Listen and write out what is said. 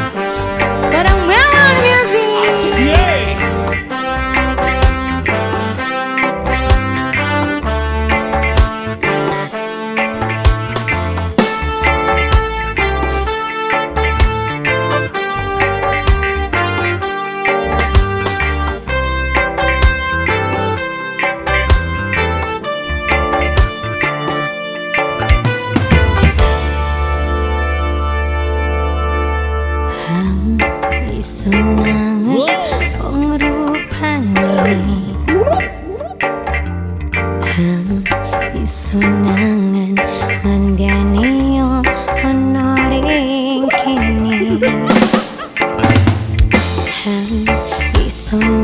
Barang kene Hang isunangan